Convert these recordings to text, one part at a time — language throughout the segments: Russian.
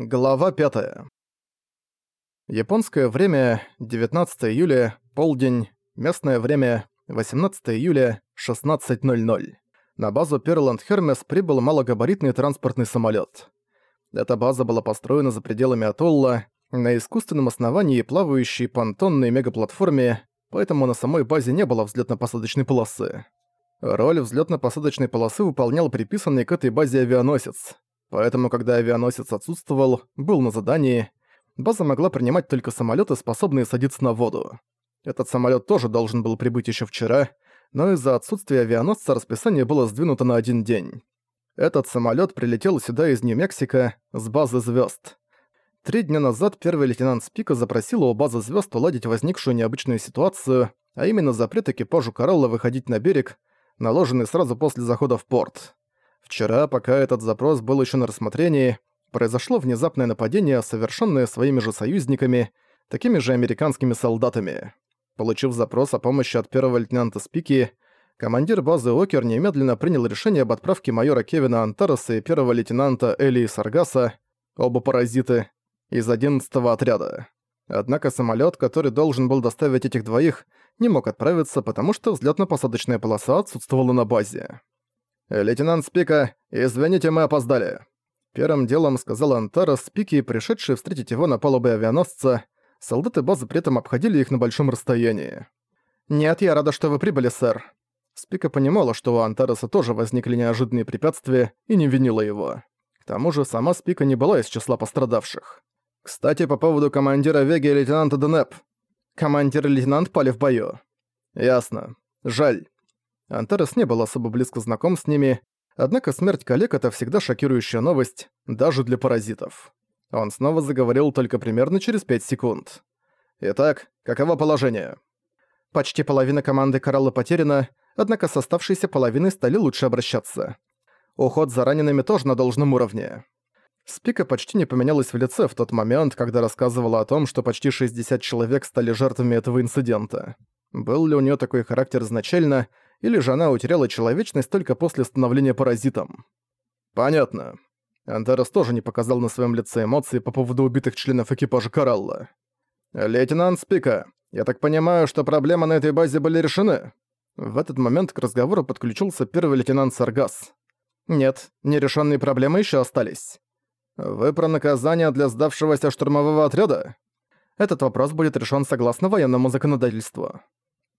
Глава 5. Японское время 19 июля, полдень, местное время 18 июля, 16.00. На базу Перланд Хермес прибыл малогабаритный транспортный самолет. Эта база была построена за пределами атолла, на искусственном основании плавающей понтонной мегаплатформе, поэтому на самой базе не было взлетно-посадочной полосы. Роль взлетно-посадочной полосы выполнял приписанный к этой базе авианосец. Поэтому, когда авианосец отсутствовал, был на задании, база могла принимать только самолеты, способные садиться на воду. Этот самолет тоже должен был прибыть еще вчера, но из-за отсутствия авианосца расписание было сдвинуто на один день. Этот самолет прилетел сюда из Нью-Мексико с базы звезд. Три дня назад первый лейтенант Спика запросил у базы звезд уладить возникшую необычную ситуацию, а именно запрет экипажу Коралла выходить на берег, наложенный сразу после захода в порт. Вчера, пока этот запрос был еще на рассмотрении, произошло внезапное нападение, совершенное своими же союзниками, такими же американскими солдатами. Получив запрос о помощи от первого лейтенанта Спики, командир базы Окер немедленно принял решение об отправке майора Кевина Антареса и первого лейтенанта Элии Саргаса, оба паразиты, из 11-го отряда. Однако самолет, который должен был доставить этих двоих, не мог отправиться, потому что взлетно-посадочная полоса отсутствовала на базе. «Лейтенант Спика, извините, мы опоздали». Первым делом сказал Антара Спики, пришедший встретить его на палубе авианосца. Солдаты базы при этом обходили их на большом расстоянии. «Нет, я рада, что вы прибыли, сэр». Спика понимала, что у Антараса тоже возникли неожиданные препятствия, и не винила его. К тому же сама Спика не была из числа пострадавших. «Кстати, по поводу командира Веги и лейтенанта Денеп. Командир и лейтенант пали в бою». «Ясно. Жаль. Антарес не был особо близко знаком с ними, однако смерть коллег — это всегда шокирующая новость, даже для паразитов. Он снова заговорил только примерно через 5 секунд. «Итак, каково положение?» Почти половина команды Коралла потеряна, однако с оставшейся половиной стали лучше обращаться. Уход за ранеными тоже на должном уровне. Спика почти не поменялась в лице в тот момент, когда рассказывала о том, что почти 60 человек стали жертвами этого инцидента. Был ли у нее такой характер изначально, или же она утеряла человечность только после становления паразитом. Понятно. Антарес тоже не показал на своем лице эмоции по поводу убитых членов экипажа Коралла. «Лейтенант Спика, я так понимаю, что проблемы на этой базе были решены?» В этот момент к разговору подключился первый лейтенант Саргас. «Нет, нерешенные проблемы еще остались». «Вы про наказание для сдавшегося штурмового отряда?» Этот вопрос будет решен согласно военному законодательству.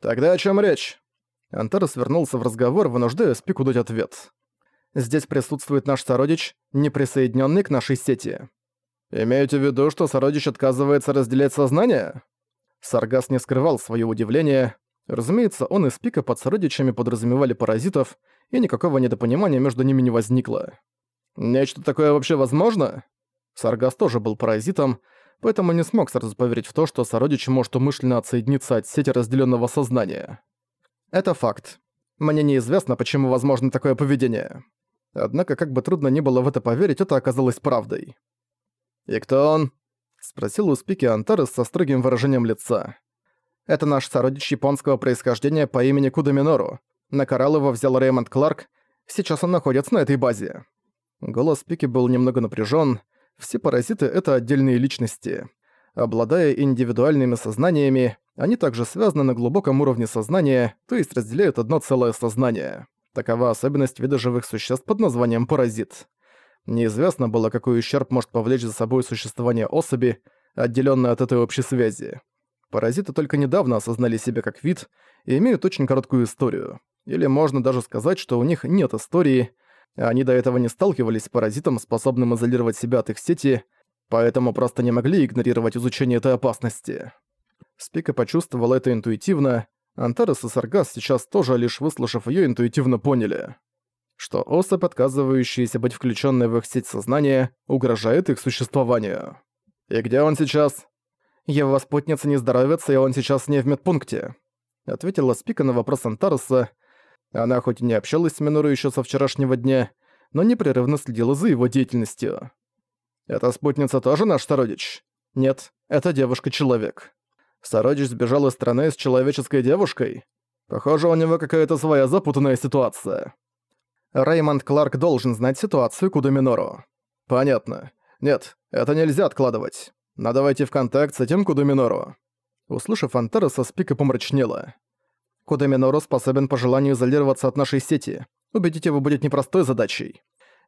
«Тогда о чем речь?» Антарес вернулся в разговор, вынуждая Спику дать ответ. «Здесь присутствует наш сородич, не присоединенный к нашей сети». «Имеете в виду, что сородич отказывается разделять сознание?» Саргас не скрывал своё удивление. Разумеется, он и Спика под сородичами подразумевали паразитов, и никакого недопонимания между ними не возникло. «Нечто такое вообще возможно?» Саргас тоже был паразитом, поэтому не смог сразу поверить в то, что сородич может умышленно отсоединиться от сети разделенного сознания. Это факт. Мне неизвестно, почему возможно такое поведение. Однако, как бы трудно ни было в это поверить, это оказалось правдой. «И кто он?» — спросил у Спики Антарес со строгим выражением лица. «Это наш сородич японского происхождения по имени Куда Минору. На коралл его взял Реймонд Кларк. Сейчас он находится на этой базе». Голос Спики был немного напряжен. Все паразиты — это отдельные личности. Обладая индивидуальными сознаниями, они также связаны на глубоком уровне сознания, то есть разделяют одно целое сознание. Такова особенность вида живых существ под названием паразит. Неизвестно было, какой ущерб может повлечь за собой существование особи, отделённой от этой общей связи. Паразиты только недавно осознали себя как вид и имеют очень короткую историю. Или можно даже сказать, что у них нет истории, они до этого не сталкивались с паразитом, способным изолировать себя от их сети, поэтому просто не могли игнорировать изучение этой опасности. Спика почувствовал это интуитивно, Антарес и Саргас сейчас тоже, лишь выслушав её, интуитивно поняли, что особь, отказывающаяся быть включённой в их сеть сознания, угрожает их существованию. «И где он сейчас?» «Его спутница не здоровится, и он сейчас не в медпункте», ответила Спика на вопрос Антареса. Она хоть и не общалась с Минору ещё со вчерашнего дня, но непрерывно следила за его деятельностью. «Эта спутница тоже наш сородич?» «Нет, это девушка-человек». Сородич сбежал из страны с человеческой девушкой? Похоже, у него какая-то своя запутанная ситуация. Реймонд Кларк должен знать ситуацию Куда Минору. Понятно. Нет, это нельзя откладывать. Надо войти в контакт с этим Кудуминору». Услышав Антареса, Спика помрачнела. «Кудуминору способен по желанию изолироваться от нашей сети. Убедить его будет непростой задачей.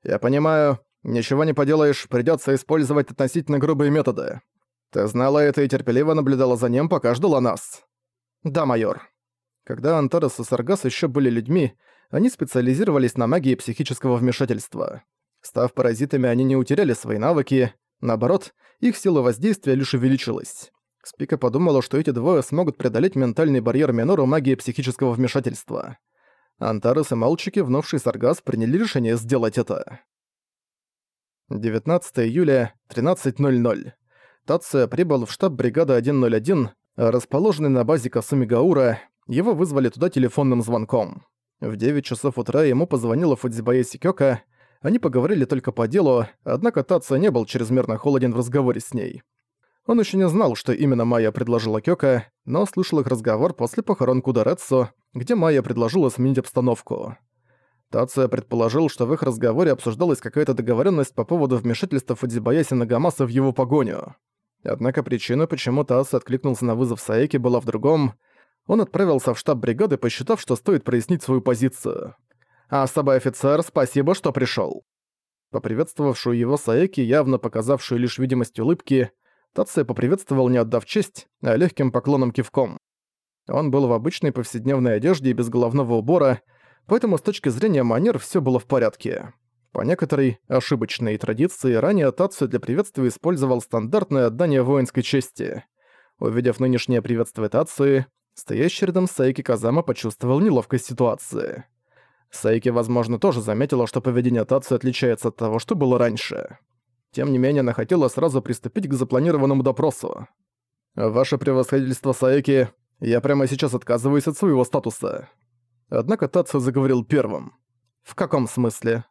Я понимаю, ничего не поделаешь, придётся использовать относительно грубые методы. Ты знала это и терпеливо наблюдала за ним, пока ждала нас». «Да, майор». Когда Антарес и Саргас ещё были людьми, они специализировались на магии психического вмешательства. Став паразитами, они не утеряли свои навыки, наоборот, их сила воздействия лишь увеличилась. Спика подумала, что эти двое смогут преодолеть ментальный барьер Минору магии психического вмешательства. Антарес и Малчики, внувший Саргас, приняли решение сделать это. 19 июля, 13.00. Тация прибыл в штаб бригады 101, расположенный на базе Касумигаура. Его вызвали туда телефонным звонком. В 9 часов утра ему позвонила Фудзибае Сикёка. Они поговорили только по делу, однако Тация не был чрезмерно холоден в разговоре с ней. Он еще не знал, что именно Майя предложила Кёка, но слышал их разговор после похорон Кударецу, где Майя предложила сменить обстановку. Тация предположил, что в их разговоре обсуждалась какая-то договоренность по поводу вмешательства Фудзибаяси Нагамаса в его погоню. Однако причина, почему Тация откликнулся на вызов Саеки, была в другом. Он отправился в штаб бригады, посчитав, что стоит прояснить свою позицию. «А особый офицер, спасибо, что пришёл». Поприветствовавшую его Саеки, явно показавшую лишь видимость улыбки, Тация поприветствовал, не отдав честь, а легким поклоном кивком. Он был в обычной повседневной одежде и без головного убора, поэтому с точки зрения манер всё было в порядке. По некоторой ошибочной традиции ранее Тацию для приветствия использовал стандартное отдание воинской чести. Увидев нынешнее приветствие Тации, стоящий рядом Сайки Казама почувствовал неловкость ситуации. Сайки, возможно, тоже заметила, что поведение Тацию отличается от того, что было раньше. Тем не менее, она хотела сразу приступить к запланированному допросу. «Ваше превосходительство Саеки, я прямо сейчас отказываюсь от своего статуса». Однако Тацию заговорил первым. «В каком смысле?»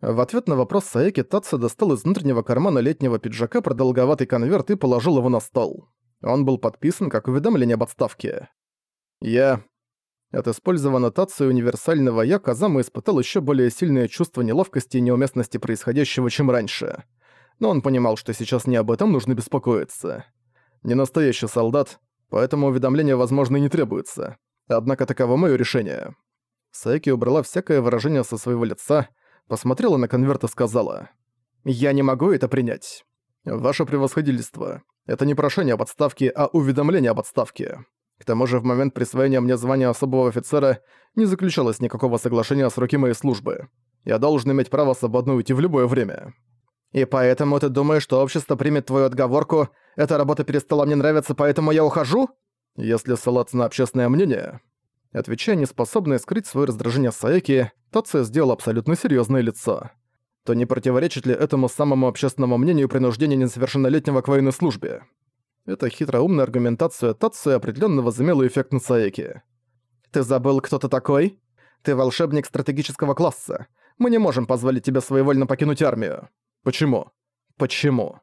В ответ на вопрос Саеки Татса достал из внутреннего кармана летнего пиджака продолговатый конверт и положил его на стол. Он был подписан как уведомление об отставке. «Я...» От использованного Татсу универсального «я» Казама испытал еще более сильное чувство неловкости и неуместности происходящего, чем раньше. Но он понимал, что сейчас не об этом нужно беспокоиться. Не настоящий солдат, поэтому уведомление, возможно, и не требуется. Однако таково мое решение. Саеки убрала всякое выражение со своего лица, посмотрела на конверт и сказала. «Я не могу это принять. Ваше превосходительство, это не прошение об отставке, а уведомление об отставке. К тому же в момент присвоения мне звания особого офицера не заключалось никакого соглашения о сроке моей службы. Я должен иметь право свободно уйти в любое время. И поэтому ты думаешь, что общество примет твою отговорку «эта работа перестала мне нравиться, поэтому я ухожу»? Если ссылаться на общественное мнение, Отвечая неспособная скрыть свое раздражение Саеки, Тация сделал абсолютно серьезное лицо. То не противоречит ли этому самому общественному мнению принуждения несовершеннолетнего к военной службе? Эта хитроумная аргументация Тация определенно возымела эффект на Саеки. «Ты забыл, кто ты такой? Ты волшебник стратегического класса. Мы не можем позволить тебе своевольно покинуть армию». «Почему?» «Почему?»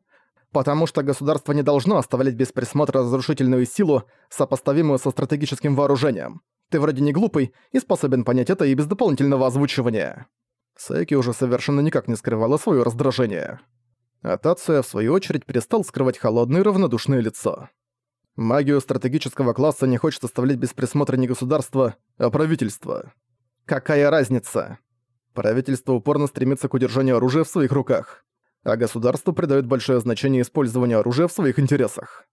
Потому что государство не должно оставлять без присмотра разрушительную силу, сопоставимую со стратегическим вооружением. Ты вроде не глупый и способен понять это и без дополнительного озвучивания». Сайки уже совершенно никак не скрывала своё раздражение. А Тация, в свою очередь, перестал скрывать холодное и равнодушное лицо. Магию стратегического класса не хочет оставлять без присмотра не государство, а правительство. Какая разница? Правительство упорно стремится к удержанию оружия в своих руках, а государство придает большое значение использованию оружия в своих интересах.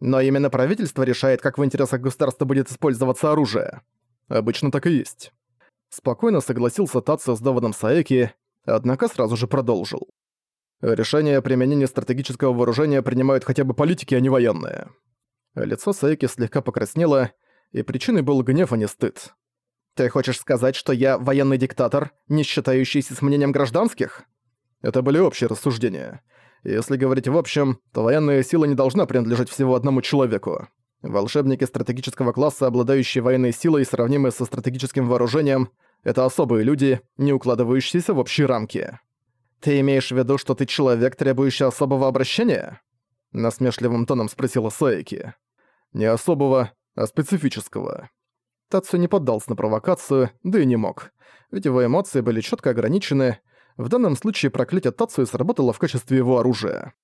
Но именно правительство решает, как в интересах государства будет использоваться оружие. Обычно так и есть. Спокойно согласился Тацио с доводом Саеки, однако сразу же продолжил. Решение о применении стратегического вооружения принимают хотя бы политики, а не военные. Лицо Саеки слегка покраснело, и причиной был гнев, а не стыд. «Ты хочешь сказать, что я военный диктатор, не считающийся с мнением гражданских?» Это были общие рассуждения. Если говорить в общем, то военная сила не должна принадлежать всего одному человеку. Волшебники стратегического класса, обладающие военной силой, сравнимые со стратегическим вооружением, это особые люди, не укладывающиеся в общие рамки. «Ты имеешь в виду, что ты человек, требующий особого обращения?» Насмешливым тоном спросила Саики. «Не особого, а специфического». Тацу не поддался на провокацию, да и не мог. Ведь его эмоции были четко ограничены, В данном случае проклятие Тацию сработало в качестве его оружия.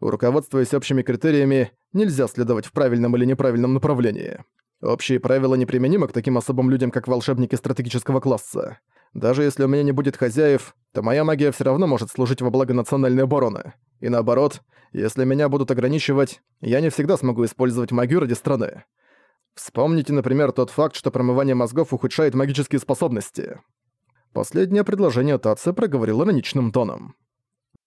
Руководствуясь общими критериями, нельзя следовать в правильном или неправильном направлении. Общие правила неприменимы к таким особым людям, как волшебники стратегического класса. Даже если у меня не будет хозяев, то моя магия все равно может служить во благо национальной обороны. И наоборот, если меня будут ограничивать, я не всегда смогу использовать магию ради страны. Вспомните, например, тот факт, что промывание мозгов ухудшает магические способности. Последнее предложение Татце проговорил ироничным тоном.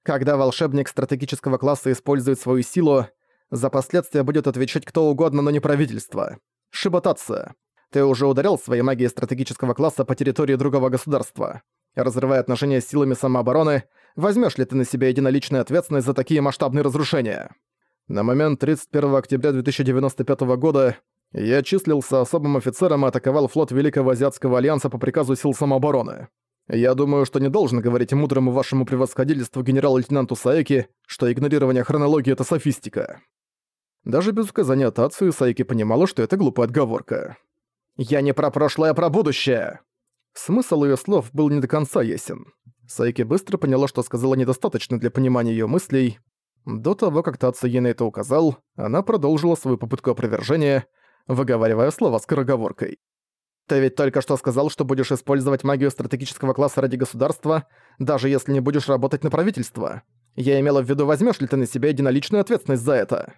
Когда волшебник стратегического класса использует свою силу, за последствия будет отвечать кто угодно, но не правительство. Шиботация. Ты уже ударил своей магией стратегического класса по территории другого государства. Разрывая отношения с силами самообороны, возьмешь ли ты на себя единоличную ответственность за такие масштабные разрушения? На момент 31 октября 2095 года я числился особым офицером и атаковал флот Великого Азиатского Альянса по приказу сил самообороны. Я думаю, что не должен говорить мудрому вашему превосходительству генерал-лейтенанту Саеки, что игнорирование хронологии — это софистика. Даже без указания Тацию Саеки понимала, что это глупая отговорка. «Я не про прошлое, а про будущее!» Смысл ее слов был не до конца ясен. Сайки быстро поняла, что сказала недостаточно для понимания ее мыслей. До того, как Тацу ей на это указал, она продолжила свою попытку опровержения, выговаривая слова скороговоркой. Ты ведь только что сказал, что будешь использовать магию стратегического класса ради государства, даже если не будешь работать на правительство. Я имела в виду, возьмешь ли ты на себя единоличную ответственность за это?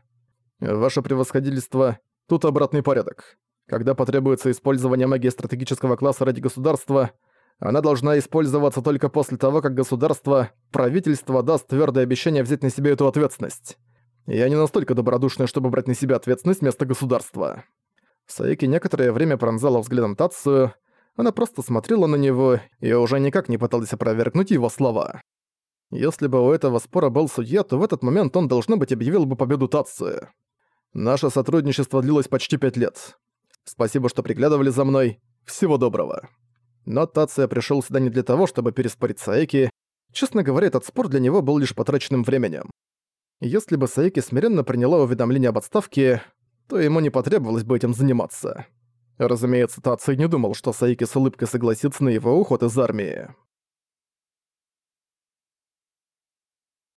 Ваше превосходительство, тут обратный порядок. Когда потребуется использование магии стратегического класса ради государства, она должна использоваться только после того, как государство, правительство даст твердое обещание взять на себя эту ответственность. Я не настолько добродушный, чтобы брать на себя ответственность вместо государства. Саики некоторое время пронзала взглядом Тацию, она просто смотрела на него и уже никак не пыталась опровергнуть его слова. Если бы у этого спора был судья, то в этот момент он, должно быть, объявил бы победу Тацию. Наше сотрудничество длилось почти пять лет. Спасибо, что приглядывали за мной. Всего доброго. Но Тация пришел сюда не для того, чтобы переспорить Саеки. Честно говоря, этот спор для него был лишь потраченным временем. Если бы Саеки смиренно приняла уведомление об отставке, то ему не потребовалось бы этим заниматься. Разумеется, Таций не думал, что Саики с улыбкой согласится на его уход из армии.